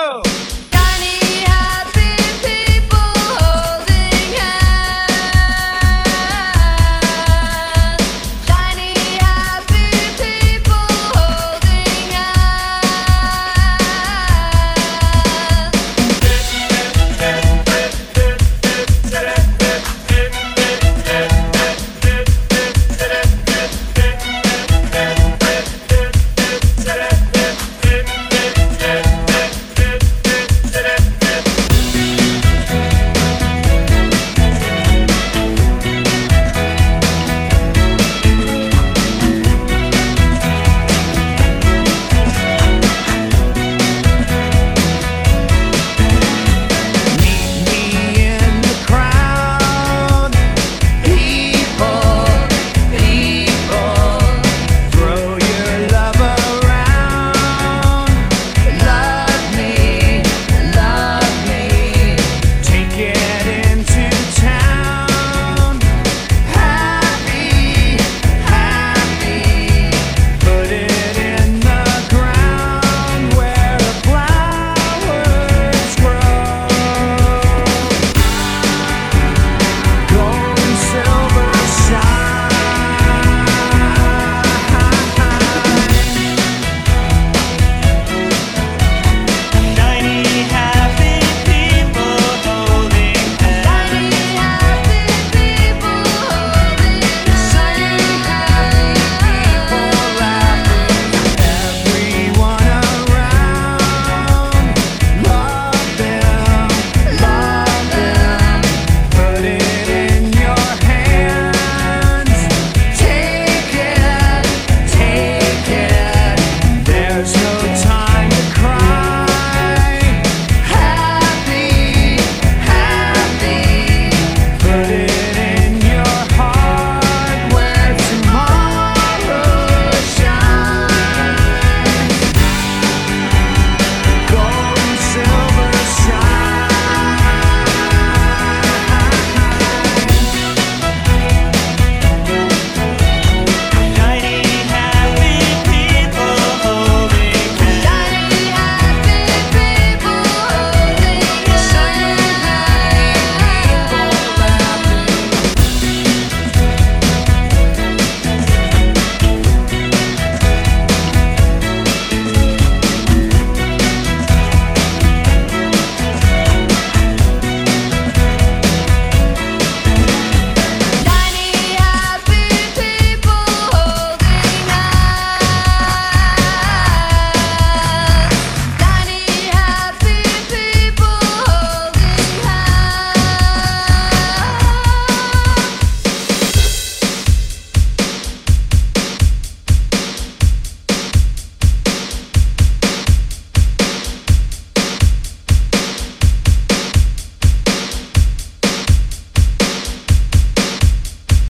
go!